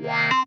Yeah.